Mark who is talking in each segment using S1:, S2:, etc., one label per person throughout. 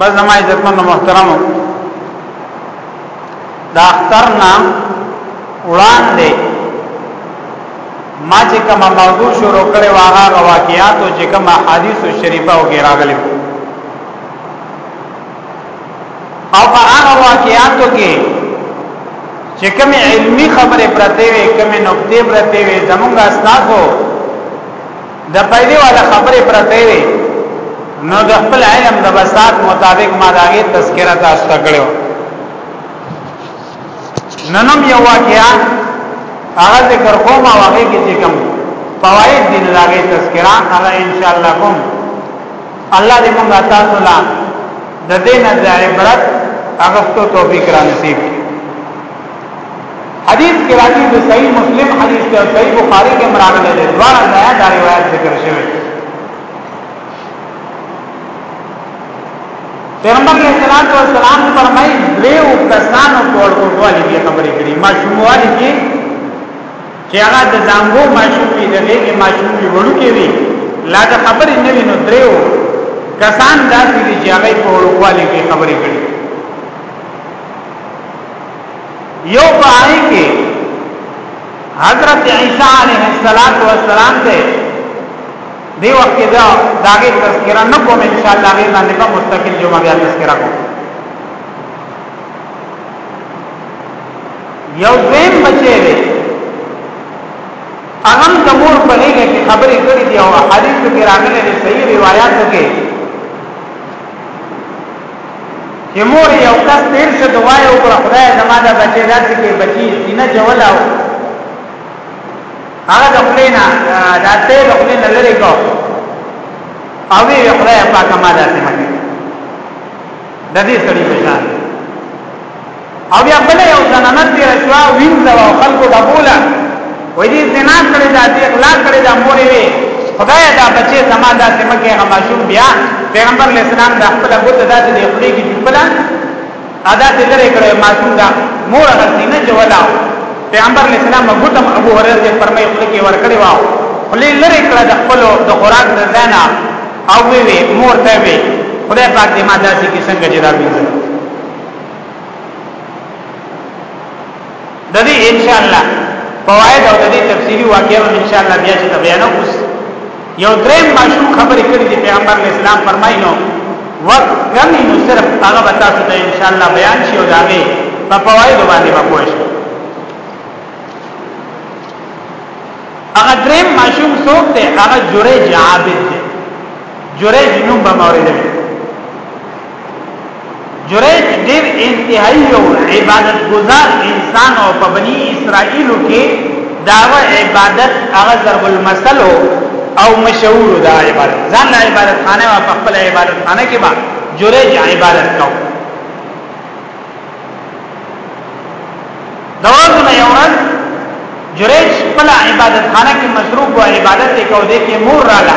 S1: بس زما عزتمن محترم دا اختر نام وړاندې ما چې کومه موضوع شروع کړې و هغه واقعیات او چې کومه حدیث او شریفه او غیر راغلي او په هغه واقعیاتو کې چې کوم علمی خبره پرته وي کوم نقطې پرته وي زمونږ استادو د پیدې والا خبرې پرته وي نو د خپل علم د بسات مطابق ما داغه تذکرہ تاسو ته کړو ننم یو واقعیا هغه ذکر کوم او هغه کې چې کوم فواید دین لاغه تذکرہ هغه ان شاء الله کوم الله دې موږ تاسو لا د دې نه عبرت هغه توفیق را نصیب کړي حدیث کې راځي د صحیح مسلم حدیث ته صحیح بخاری کې مراغله ده دواړه ځای دا روایت ذکر شوی پیغمبر علیہ الصلوۃ والسلام فرمایي درې او کسانو کول کووالی دي خبرې کړي ماشوموالی کې چې هغه د زنګو ماشوم دی د دې ماشوم دی وړو کې وي لا د خبرې نه وینو درې او کسان داسې دي چې هغه په وړو کووالی کې خبرې کړي یو پای کې حضرت عیسی علیه السلام ته دی وخت کې دا داګه تذکرہ نه کوم ان شاء الله غیر باندې په مستقل جمعه بیا تذکرہ کوم یو زم بچی دی اغم د مور په لګه کې خبرې کړې دي او حدیث کې راغلي صحیح روایت کې چې مور یو کس تیر شو دعا یې وکړه خدای زما دا بچی داسې کې بچی سینه چې ولاو هغه د خپل نه دا ته د خپل نه لري کو او وی خدای پاک ما داسې مګي د دې سړي مثال او بیا بل یو زنانه تیر شوا وینځه او خلکو ډبوله وې دې زنا کړې دا دې اغلا کړې دا مور وي خدای دا بچي زما دا سمکه غماشوم بیا پیغمبر علیہ السلام دا خپل بوت دا دې خپلې کې جوړه ادا دې لري کړې معصوم دا مور غلطی نه جوړا پیغمبر علیہ السلام بوتم ابو هريره دې فرمایي خپل کې ور کړې واو خپلې لري کړه د خپل د خوراک د زنا او وی مور ته وی خدای پاک دې ما داسې کې څنګه جدا وینځي د دې ان شاء الله فواید او د دې تفصیلی واقعې ان شاء الله بیا چې بیانو اوس یو دریم ماشوم خبرې کړې دي پیغمبر اسلام فرمایي نو وخت کمی نو صرف هغه به تاسو ته ان شاء الله بیان شي او داغه په فواید باندې به پوه شئ هغه دریم ماشوم څوک دی هغه جوړه جابر دی جوړه جنوم به مورید دی جریج ډیر انتهایی یو عبادت گزار انسان او په بنی اسرائیل کې دا عبادت هغه ضرب المثل او مشهور دا عبادت ځان له عبادت خانه او خپل عبادت خانه کې با جریج عبادت کو دورز نه یو ورځ جریج خپل عبادت خانه کې مصروف او عبادت کوي کې مور راغله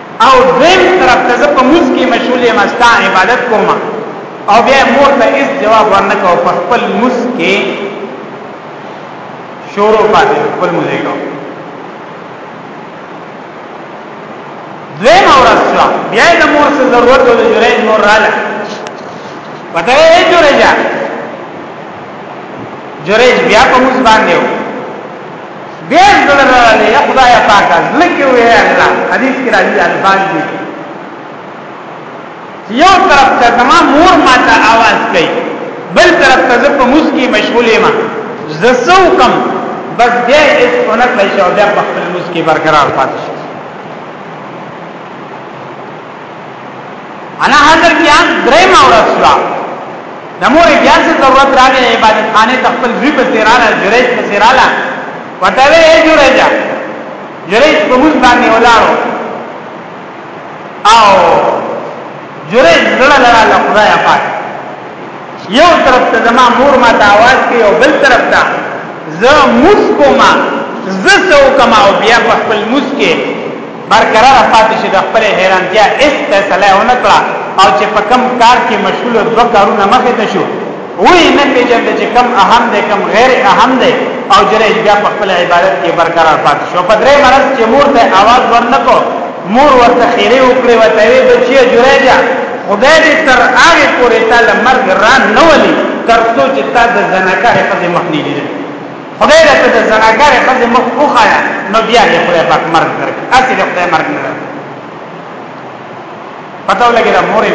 S1: او دویم طرف ته زه په موږ کې مشغول یم ستا عبادت کوم او بیا مور ته هیڅ جواب ورنکوه په خپل موږ کې شروع پاتې خپل موږ یې کوم دویم ورځ شو بیا د مور څخه ضرورت و د جریج مور رااله پته یې جریج جریج بیا په موږ باندې و دې زړه راغلی یا خدای پاک زړه کې وې الله حدیث کې راځي الفاظ دي یو طرف ته زما مور ما ته आवाज کوي بل طرف ته زه په مسکی مشغولې ما زه سو کم بس دې اس اونکه شو بیا په خپل مسکی برقرار پاتې شو انا حضرت بیا درې ما ورځ شو د مور بیا څه ضرورت راغی عبادت خانه ته خپل زوی په سیراله جریج په سیراله وته وی جریج جریج په موږ باندې ولاړو او جریج زړه لرا له خدای پاک یو طرف ته زما مور ما ته आवाज کوي او بل طرف ته زه موس کوما زه سو کما او بیا په خپل موس کې برقرار پاتې شي د خپل حیرانتیا اس فیصله ونه کړه او چې په کم کار کې مشغول دوه کارونه مخې ته شو وې نه پیژند چې کم اهم دی کم غیر اهم دی او جریج بیا په خپل عبادت کې برقرار پاتې شو په درې مرز چې مور ته आवाज ورنکو مور ورته خیره وکړي وته وی بچي جریجا خدای دې تر هغه پورې تعالی مرګ را نه ولي تر څو چې تا د زناکار په مخ نه لیدل خدای دې د زناګر خزه مخ وخایا نو بیا دې خدای پاک مرګ درکړي اسی دې خدای مرګ نه درکړي پتو لګی دا مورې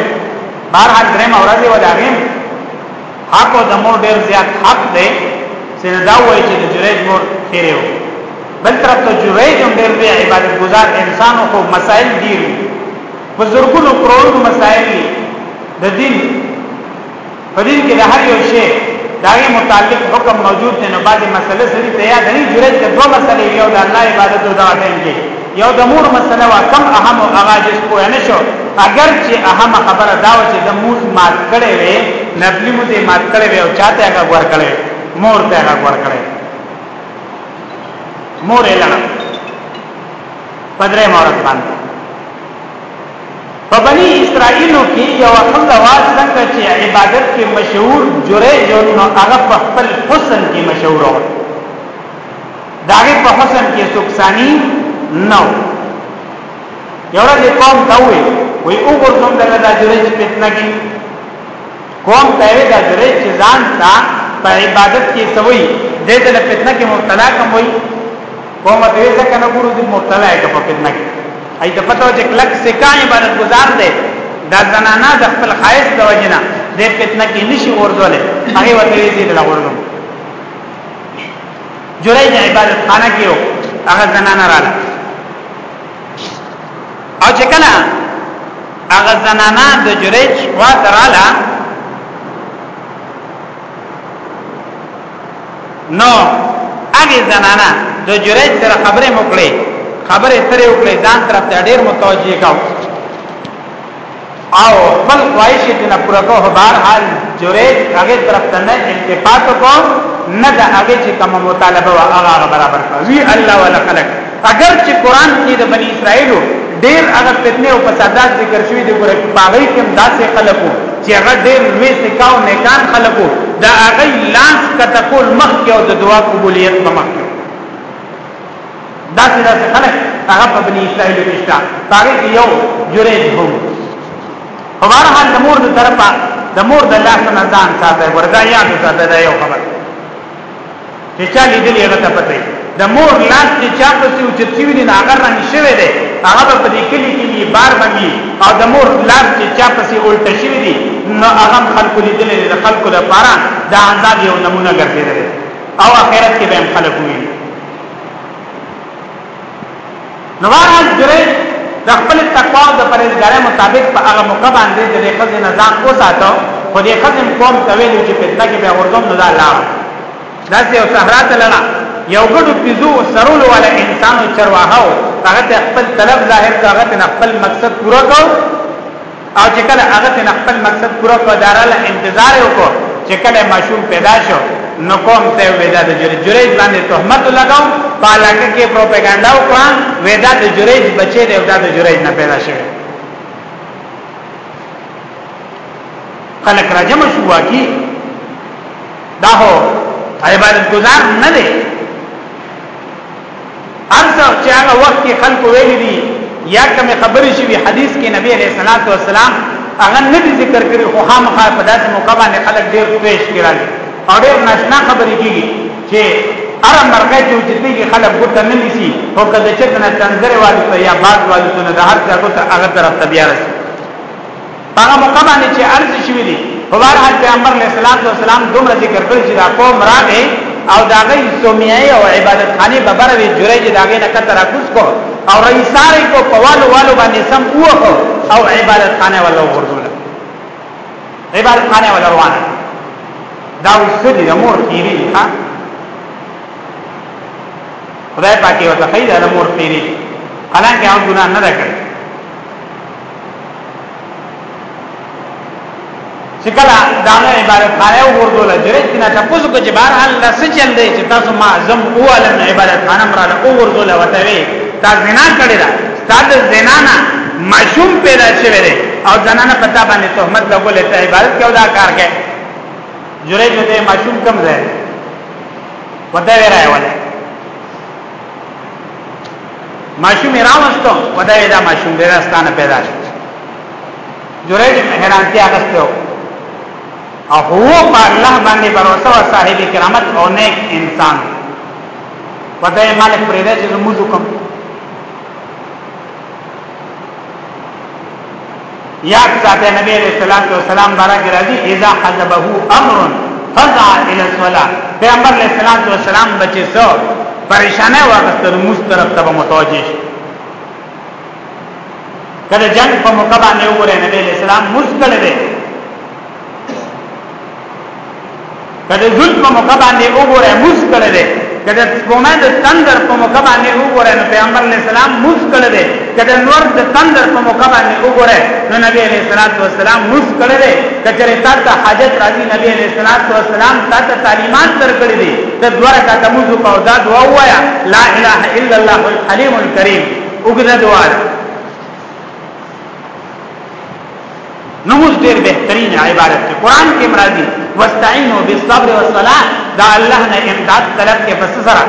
S1: بهر حال درې ما ورځې ولا غیم حق او د مور ډیر زیات حق دی چې دا وایي چې د جریج مور خیره و بل طرف ته جریج هم ډیر دی عبادت گزار انسان خو مسائل دی بزرګونو کرونو مسائل دی د دین په دین کې د هر یو شی دا یې متعلق حکم موجود دی نو باندې مسله سړي ته یاد نه جوړه چې دوه مسلې یو د الله عبادت او دا ټیم کې یو د مور مسله وا کم اهم او هغه جس کو نه شو اگر چې اهم خبره دا و چې د مور مات کړي وي نبلی مو دې مات کړي وي او چاته هغه ور کړي مور ته هغه ور کړي مور یې لړم پدرې مورت باندې په بنی اسرائیلو کې یو خزه وا څنګه چې عبادت کې مشهور جوړې جوړ نو هغه په خپل حسن کې مشهور و داغه په حسن کې سکسانی نو یو ورځ قوم دا وی وی وګورم دغه د جوړې فتنه کې قوم ته وی دا درې چې ځان ته په عبادت کې سوي د دې له فتنه کې مبتلا کوم وي قوم ته وی ځکه نه ګورو دې مبتلا یې په فتنه کې اې د پتو چې کلک سکا عبادت گزار دی دا زنانا د خپل خایس د وجنه د فتنه کې نشي ورځول هغه وته یې دې لا ورځو جوړای د عبادت خانه کې هغه زنانا رااله او چې کله هغه زنانا د جریج خوا تراله نو هغه زنانا د جریج سره خبرې مکړې خبرې سره وکړې ځان طرف ته ډېر متوجه کاوه او خپل خواهش یې نه پوره کوه بهر حال جوړې هغه طرف ته نه التفات کو نه د هغه چې کوم مطالبه وا هغه برابر کړ وی الله ولا خلق اگر چې قران کې د بنی اسرائیل ډېر هغه فتنه او فسادات ذکر شوی دی ګوره پاغې کې داسې خلقو چې هغه ډېر لوی سکاو نیکان خلقو دا هغه لاس کته کول مخ کې او د دعا قبولیت په مخ داسې داسې خلک هغه په بني اسرائیل کې شته هغه کې یو جریج هم په هر حال د مور د طرفه د مور د لاس نه ځان ساته وردا یاد ساته دا یو خبر چې چا لیدلی هغه ته پته د مور لاس چې چا په سیو چې سیو دي هغه رنګ شوی دی هغه په دې کلی کې دی بار باندې او د مور لاس چې چا په سیو الټ شوی دی نو هغه خلکو لیدلی د خلکو لپاره د عذاب یو نمونه ګرځیدلی او اخرت کې به خلک وي نو بهرحال جریج د خپل تقوا او د پرهیزګارۍ مطابق په هغه موقع باندې د خځې نه ځان وساته خو د خځې قوم ته ویلو چې فتنه کې به غورځوم نو دا لار داسې یو صحرا ته لړه یو ګډو پیزو سرولو والا انسانو چرواهو هغه خپل طلب ظاهر کاغه خپل مقصد پوره کړ او چې کله هغه څنګه خپل مقصد پوره کړ دار له انتظار وکړو چې کله ماشوم پیدا شو نو کوم ته ودا د جریج جریج باندې تهمت لګاو پالاکه کې پروپاګاندا وکړه ودا د جریج بچی دی ودا د جریج نه پیدا شوی خلک راجم شو واکي دا هو عبادت گزار نه دی هرڅه چې هغه وخت کې خلکو ویلي دي یا کومې خبرې شوي حدیث کې نبی علیه الصلاة والسلام هغه نه دي ذکر کړي خو خامخا په داسې موقع باندې خلک ډېر پیش کړل او ډېر ناشنا خبرې کېږي چې هر مرغه چې وجديږي خلک ګوته نه نیسي او کله چې کنه تنظر والي ته یا باد والي ته نه د هر ځای ګوته هغه طرف ته بیا رسي هغه موقع باندې چې عرض شوی دی په بهر حال پیغمبر علیه الصلاۃ والسلام دومره ذکر کړی چې دا قوم راغی او دا غي سومیه او عبادت خانه ببروي جوړه چې دا غي نه کتر اکوس کو او رئیساري کو پوالو والو باندې سم وو او عبادت خانه ولا وردول عبادت خانه ولا روان دا وسدي د مور کیری ها خدای پاکي وته خیر د مور کیری حالانکه هغه ګناه نه کړی چې کله دانه عبادت خانه ورته لږه چې نه تاسو کو چې بهر حال لس چل دی چې تاسو ما زم اولم عبادت خانه مرا له ورته لوته وي تا زنا کړی دا ستاد زنا نه مشوم پیدا شوی دی او زنانه پتا باندې تهمت لګولې ته عبادت کیو دا کار کوي جوړې جوړې مشوم کم ځای وته راي ولا ماشوم راوستو ودای دا ماشوم ډیر ستانه پیدا شو جوړې حیرانتیا غستو او هو په الله باندې باور او صاحب کرامت او نیک انسان ودای مالک پرې دې چې موږ کوم یاد ساته نبی علیہ الصلوۃ والسلام بارک راضی اذا حزبه امر فزع الى الصلاه پیغمبر علیہ الصلوۃ والسلام بچی سو پریشانه واغستل موږ طرف ته متوجه شي کله جنگ په موقع باندې وګورئ نبی علیہ السلام موږ کړه کله جون په موقع باندې وګوره موس کړه دې کله سپومه د تندر په موقع باندې وګوره نو پیغمبر علی السلام موس کړه دې کله نور د تندر په موقع باندې وګوره نو نبی علی السلام موس کړه دې کچره تا ته حاجت راځي نبی علی السلام تا ته تعلیمات درکړې دي د دوه رکعات موضوع په دا دعا وایا لا اله الا الله الحلیم الکریم وګړه دعا نو موږ ډېر بهترین عبارت دی قران کې مرادي واستعینوا بالصبر والصلاه دا الله نه امداد طلب کې پس سره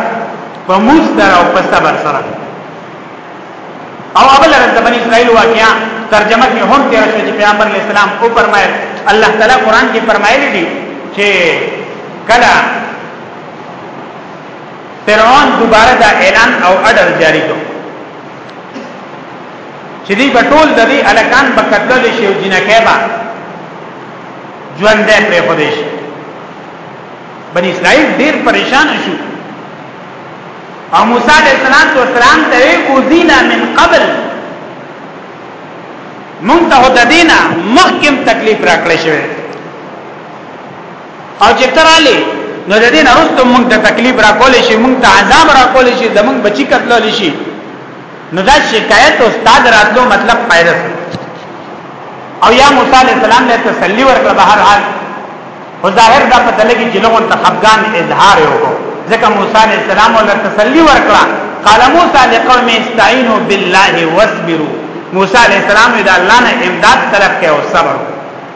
S1: په موږ سره او په صبر سره او اول رد بنی اسرائیل واقعا ترجمه کې هم تیر شو چې پیغمبر علی السلام او فرمایل الله تعالی قران کې فرمایلی دی چې کله فرعون دوباره دا اعلان او اډر جاری کړ چې دی په ټول د دې الکان په قتل شي او جنکه با ژوند پرې خو دې شي بنی اسرائیل ډیر پریشان شو او موسی علیہ السلام تو سلام ته اوذینا من قبل مونږ ته د دینه مخکم تکلیف راکړې شوی او چې تراله نو د دې نه وروسته موږ ته تکلیف راکول شي موږ ته عذاب راکول شي زموږ بچی قتلول شي نو دا شکایت او استاد راتلو مطلب پایله او یا موسی علی السلام له تسلی ورکړه به هر حال او ظاهر دا پته لګی چې لغون ته خفقان اظهار وکړو ځکه موسی علی السلام له تسلی ورکړه قال موسی لقوم استعینوا بالله واصبروا موسی علی السلام دا الله نه امداد طلب کړي او صبر وکړي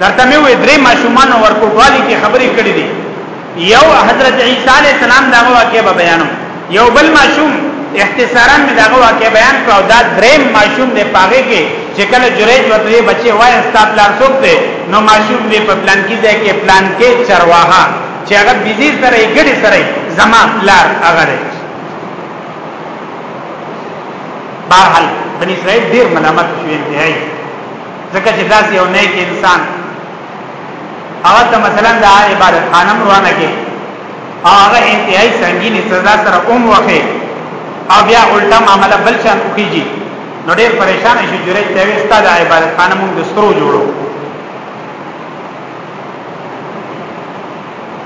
S1: درته مې وې درې ماشومان ورکوټوالي کې خبرې کړې دي یو حضرت عیسی علی السلام دا واقعې به بیانو یو بل ماشوم اختصارا مې دا واقعې بیان کړو دا درې ماشوم دې پاګه کې چې کله جریج وته بچي وای استاد لار څوک دی نو ماشوم دې په پلان کې ځای کې پلان کې چرواها چې هغه بيزي سره یې ګډي سره زما لار هغه دی بهرحال بني اسرائیل ډیر ملامت شوی دی ځکه چې داسې یو نیک انسان هغه ته مثلا د عبادت خانم روانه کې او هغه انتهایی سنگینی سزا سره اوم وخه او بیا الټا معاملې بل شان کیږي نو ډیر پریشان شي جوړې ته وستا د عبادت خانم د سترو جوړو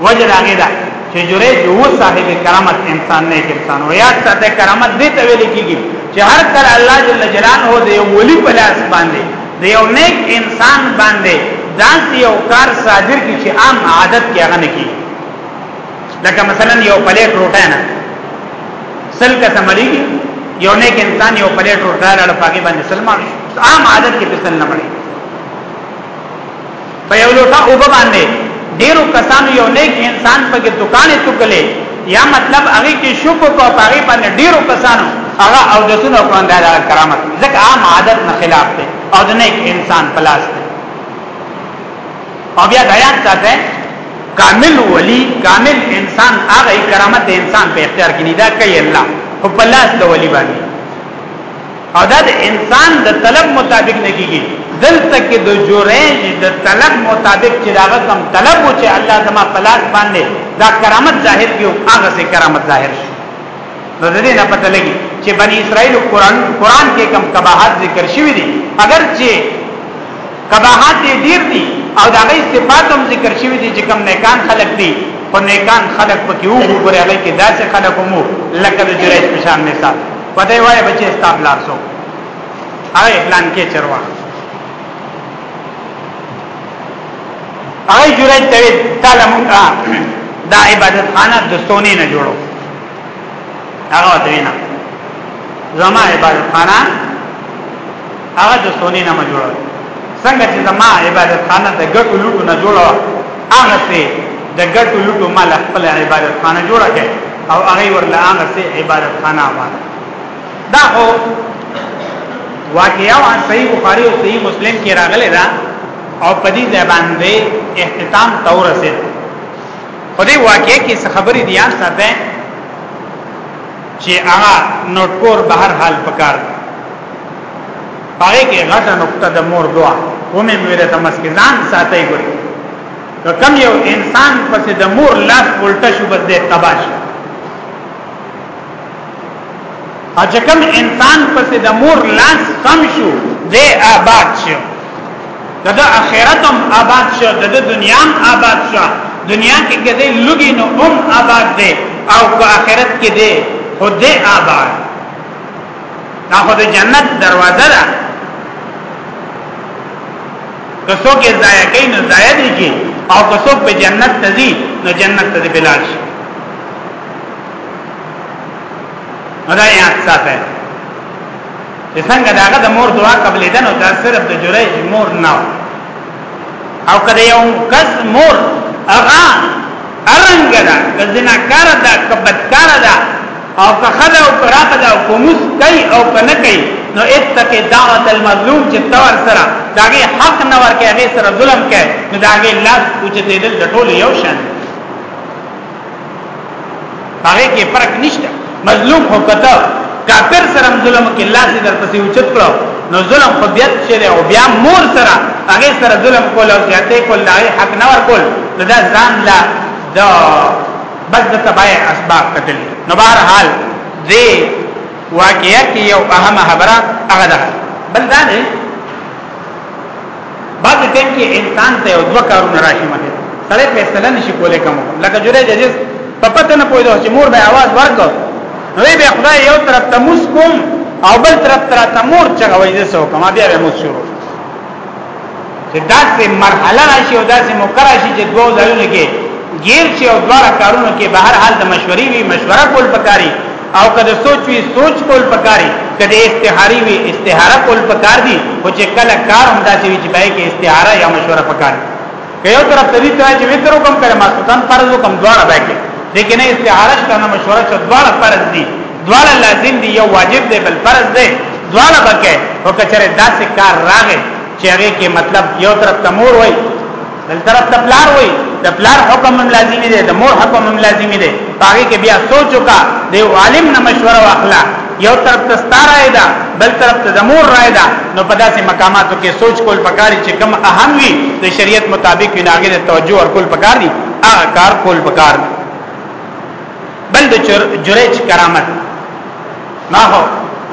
S1: وجه دا غیدا چې جریج و صاحب کرامت انسان نه انسان و یاد ساته کرامت دې ته ویل کیږي چې هر کله الله جل جلاله دې ولی په لاس باندې دې یو نیک انسان باندې داس یو کار صادر کی چې عام عادت کې هغه نه کی لکه مثلا یو پلیټ روټه نه سل کا سمړي یو نیک انسان یو پلیټ روټه لړ پاګې باندې سلمان عام عادت کې پسل نه مړي په یو لوټه اوبه باندې ډیرو کسانو یو نیک انسان په کې دکانې توکلې یا مطلب هغه کې شکو کو پاغي باندې ډیرو کسانو هغه او د سونو کوم دا کرامت ځکه عام عادت نه خلاف دی او د نیک انسان پلاس دی او بیا بیان ساته کامل ولی کامل انسان هغه کرامت انسان په اختیار کې نه دا کوي الله او پلاس د ولی باندې او دا د انسان د طلب مطابق نه کیږي دلته کې د جوړېج د طلب مطابق چې داغه کم طلب و چې الله زما پلاس باندې دا کرامت ظاهر کیو هغه سي کرامت ظاهر شي نو د دې نه پته لګي چې بني اسرائیل قرآن قرآن کې کم کباحت ذکر شوی دي اگر چې کباحت ډیر دي او دا غي صفات هم ذکر شوی دي چې کم نیکان خلق دي خو نیکان خلق پکې وو ګورې هغه کې داسې خلق مو لکه د جوړېج پشان مثال پته وای بچي ستا پلار سو هغه پلان کې چروا هغه جوړه ته تعالی مونږ دا عبادت خانه د سونی نه جوړو هغه دوینا زما عبادت خانه هغه د سونی نه جوړو څنګه چې زما عبادت خانه د ګټو لوټو نه جوړو هغه سي د ګټو لوټو مال خپل عبادت خانه جوړه کړي او هغه ورله هغه سي عبادت خانه آباد دا خو واقعا صحیح بخاری او صحیح مسلم کې راغلی دا او په دې ځای باندې اختتام تور رسید خدای واقعي کې څه خبرې دي یاد ساته چې هغه نوٹ کور بهر حال پکار پاره کې غټه نقطه د مور دعا ومه مې ورته مسکزان ساتي ګوري که کم یو انسان پس د مور لاس الټه شو بس دې تبا شو اجه کم انسان پس د مور لاس کم شو دې آباد شو دغه اخرت هم آباد شو دغه دنیا هم آباد شو دنیا کې کده لګي نو هم آباد دي او په آخرت کې دي خود دې آباد دا خو د جنت دروازه ده که څوک یې ضایع کوي نو ضایع دی کی او که څوک په جنت ته ځي نو جنت ته بلال شي دا یې ساته چې څنګه داغه د مور دعا قبلې ده نو دا صرف د جوړې مور نه او کله یو کس مور هغه ارنګ دا که زناکار دا که بدکار دا او که خدا او کراق دا او کموس کئی او کنه کئی نو اتق دعوت المظلوم چې تور سره داغه حق نه ورکه هغه سره ظلم کوي نو داغه لاس اوچته دل د ټول یو شان هغه کې فرق نشته مظلوم هو کته کافر سره ظلم کې لاس در پسې اوچت کړو نو ظلم خو بیا چې او بیا مور سره هغه سره ظلم کول او زیاتې کول دا حق نه ور کول نو دا ځان لا دا بس د تبای اسباب قتل نو بهر حال دې واقعیا کې یو اهمه خبره هغه ده بل دا نه بعد ټیم کې انسان ته یو دوه کارونه راشي مخه سره فیصله نشي کولای کوم لکه جوړه ججز په پته نه پوهیدو چې مور به आवाज ورکړ نو به خدای یو طرف ته مسکوم او بل طرف ته ته مور چغوي زه سو کما بیا به مو شروع چې داسې مرحله راشي او داسې موقع راشي چې دوه ځایونه کې غیر چې او دوه کارونه کې بهر حال د مشورې وی مشوره کول پکاري او کله سوچ وی سوچ کول پکاري کله استخاری وی استخاره کول پکار دي خو چې کله کار هم داسې وي چې پای کې استخاره یا مشوره پکار دي یو طرف ته دې ته چې وتر کوم کړه ما سلطان فرض کوم دواړه باندې لیکن استخاره کنه مشوره چې دواړه فرض دي دواړه لازم دي یو واجب دی بل فرض دی دواړه بکې او کچره داسې کار راغې چې هغه کې مطلب یو طرف تمور وای بل طرف ته پلار وای د پلار حکم هم لازمی دی د مور حکم هم لازمی دی باقي کې بیا سوچ وکا د عالم نه مشوره واخلا یو طرف ته ستاره ایدا بل طرف ته د مور رایدا نو په داسې مقاماتو کې سوچ کول پکاري چې کم اهم وي د شریعت مطابق ویناګه توجه ورکول پکاري هغه کار کول پکاري بل د جریج کرامت ما هو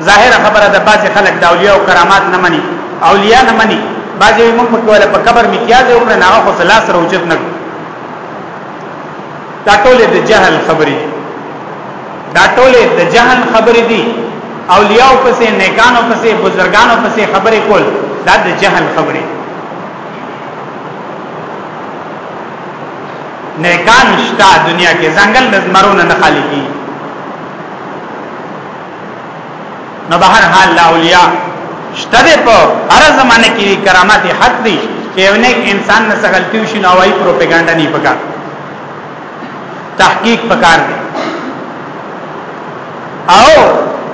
S1: ظاهر خبره د بعض خلک د اولیاء او کرامات نه مني اولیاء نه مني بعض یې موږ په کوله په قبر میتیاز او نه هغه خو سلاس روجت نه دا ټول د جهل خبرې دا ټول د جهل خبرې دي اولیاء پسې نیکانو پسې بزرګانو پسې خبرې کول دا د جهل خبرې نیکان شته دنیا کې ځنګل د زمرونه نه خالی کی نو به هر حال لا اولیاء شته په هر زمانه کې کرامات حق دي چې یو نیک انسان نه سغلتی وشي نو وايي پروپاګاندا نه پکار تحقیق پکار دی او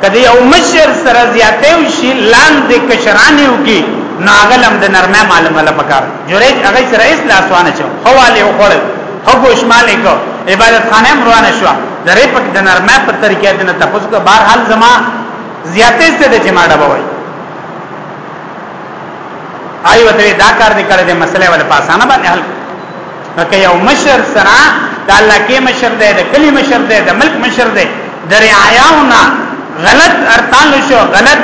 S1: کدی یو مشر سره زیاته وشي لاندې کشرانه وکي ناغلم د نرمه معلومه لپاره جوړج هغه سره اس لاسوانه چو خواله او خړل هغه شماله کو عبادت خانه روانه شو درې پک د نرمه په طریقې د تفوس کو بهر حال زما زیاته ست د جما ډبوي آی وته دا کار دې کړې مسله ول پاسانه باندې حل که یو مشر سره د الله کې مشر دی د کلی مشر دی د ملک مشر دی د رعایاونه غلط ارتان شو غلط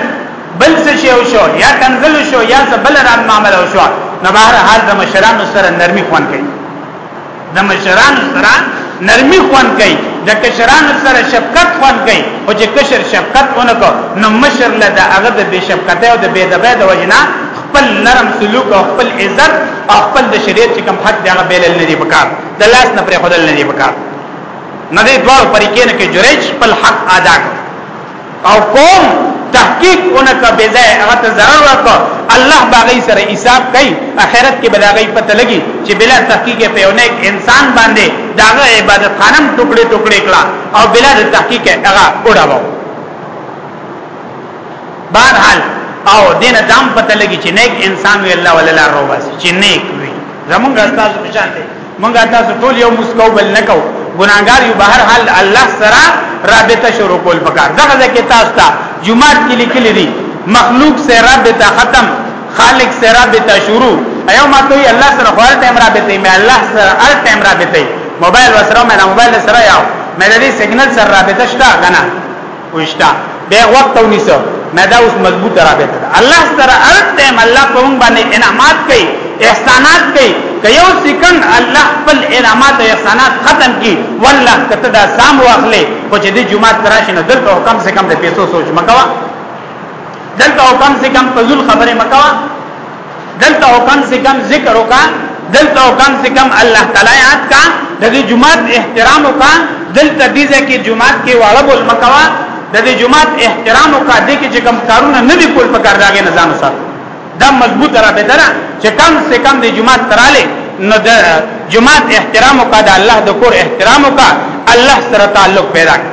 S1: بل څه شی شو یا کنزل شو یا څه بل ران معاملې شو نو بهر حال د مشرانو سره نرمي خوان کوي د مشرانو سره نرمي خوان کوي د کشرانو سره شفقت خوان کوي او چې کشر شفقت ونکو نو مشر له د هغه د بشفقت او د بيدبه د وجنا خپل نرم سلوک او خپل عزت او خپل د شریعت چې کوم حد دی هغه بیل نه دی پکار د لاس نه پرې خدل نه دی پکار نه دی دوه پریکې نه کې جریج خپل حق ادا او قوم تحقیق اونک بے ځای هغه ته ضرر ورکړ الله باغی سره حساب کوي اخرت کې بلاغی پته لګي چې بلا تحقیق په یو نیک انسان باندې داغه عبادت خانم ټوکړي ټوکړي کړه او بلا تحقیق هغه وډاوه بهرحال او دینه دام پته لګی چې نیک انسان وی الله ولله روباس چې نیک وی زمونږ تاسو په شان دی مونږ تاسو ټول یو مسکو بل نکو ګناګار یو بهر حال الله سره رابطه شروع کول پکار دغه ځکه تاسو ته جمعات کې لیکل دي مخلوق سره رابطه ختم خالق سره رابطه شروع ایو ما ته الله سره خپل ټیم رابطه مې الله سره هر ټیم رابطه موبایل وسره مې موبایل سره یاو مې د دې سیګنل سره رابطه شته غنا وشتا به وخت ونیسو مې دا اوس مضبوط رابطه ده الله سره ارت دې الله په مونږ باندې انعامات کوي احسانات کوي که یو سکند الله خپل انعامات او احسانات ختم کی والله کته دا سام واخلې خو چې دې جمعه تراشي نه دلته کم سے کم د پیسو سوچ مکوا دلته کم سے کم فزول خبره مکوا دلته او کم سے کم ذکر وکا دلته او کم سے کم الله تعالی یاد کا د دې جمعات احترام وکا دلته دې ځکه جمعات کې واړه بول مکوا د دې جمعات احترام وکا دې کې چې کم کارونه نه دی کول پکار داګه نظام سره دا مضبوط را به درا چې کم سے کم دې جمعات تراله نو د جمعات احترام وکا د الله د کور احترام وکا الله سره تعلق پیدا کړ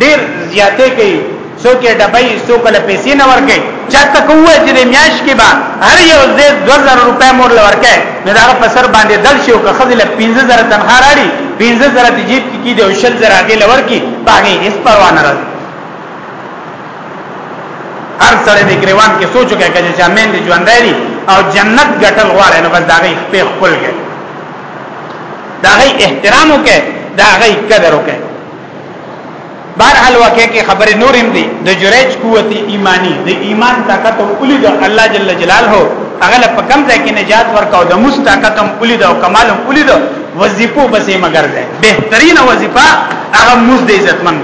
S1: ډیر زیاتې کوي څوک یې ډبې څوک له پیسې نه ورکې چاته کوه چې د میاش کې به هر یو زه 2000 روپے مور لورکې نو دا په سر باندې دل شو که خزل 15000 تنخواه راړي 15000 د جیب کې کې د وشل زره هغه لور کې باغې هیڅ پروا نه راځي هر سړی د ګریوان کې سوچو کې کجه چې امین دې ژوند دی او جنت ګټل غواړي نو بس دا غي په خپل کې دا غي احترام وکړي دا غي قدر وکړي بار حال واقع کې خبره نورم دي د جریج قوت ایمانی د ایمان طاقت هم اولی د الله جل جلاله هغه له پکم ځای کې نجات ورکاو د مست طاقت هم اولی د کمال هم اولی د وظیفو بسې مگر ده بهترین وظیفه هغه مست د عزتمن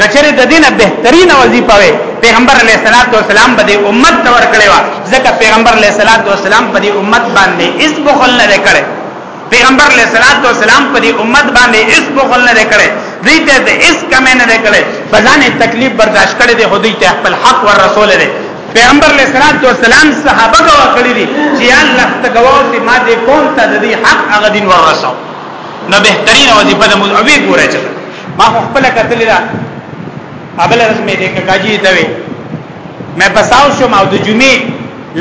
S1: کچره د دینه بهترین وظیفه وي پیغمبر علیه الصلاۃ والسلام په دې امت تور کړي وا ځکه پیغمبر علیه الصلاۃ والسلام په دې امت باندې اس بخل نه کړي پیغمبر علیہ الصلوۃ والسلام په دې امت باندې اس بخل نه کړي دوی ته د اس کم نه کړي په ځان تکلیف برداشت کړي دي خو دوی ته خپل حق ور رسول دي پیغمبر علیہ الصلوۃ والسلام صحابه غوا کړی دي چې الله تګواو چې ما دې قوم ته د دې حق هغه دین ورسو نو بهترین وظیفه د مولوی ګورای چې ما خپل کتل را ابل رسمه دې کاجی ته وي مې بساو شو ما د جمعې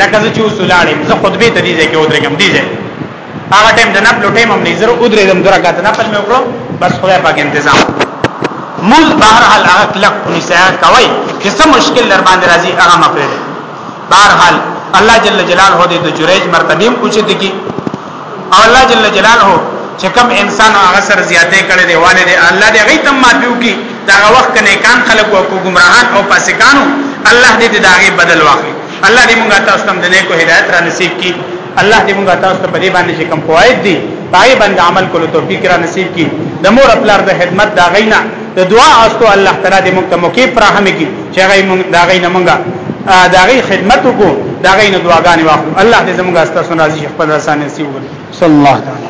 S1: لکه چې وسولاړم زه خطبه ته دې ځای کې ودرګم دې ځای هغه ټیم د نفل ټیم هم نه زرو ودرې دم درکا ته نفل مې وکړو بس خدای پاک تنظیم موز بهر حال هغه کلک په نساء کوي چې څه مشکل در باندې راځي هغه مفرد بهر حال الله جل جلاله دې د جریج مرتبه هم اوچت کی او الله جل جلاله چې کوم انسان هغه سر زیاتې کړي دی والد الله دې غي تم ماتیو کی دا وخت کنه کان خلق او کو گمراهان او فاسقانو الله دې دې داغه بدل واخلي الله دې موږ تاسو ته د نیکو هدایت را نصیب کړي الله دې موږ تاسو ته په دې باندې چې کوم فواید دي پای باندې عمل کولو توفیق را نصیب کړي د مور خپل د خدمت دا غینا د دعا استو الله تعالی دې موږ ته موقع فراهم کړي چې غي موږ دا غینا موږ دا غي خدمت وکړو دا غي نه دعاګانې واخلو الله دې زموږ استاسو راضي خپل رسانه نصیب وکړي صلی الله تعالی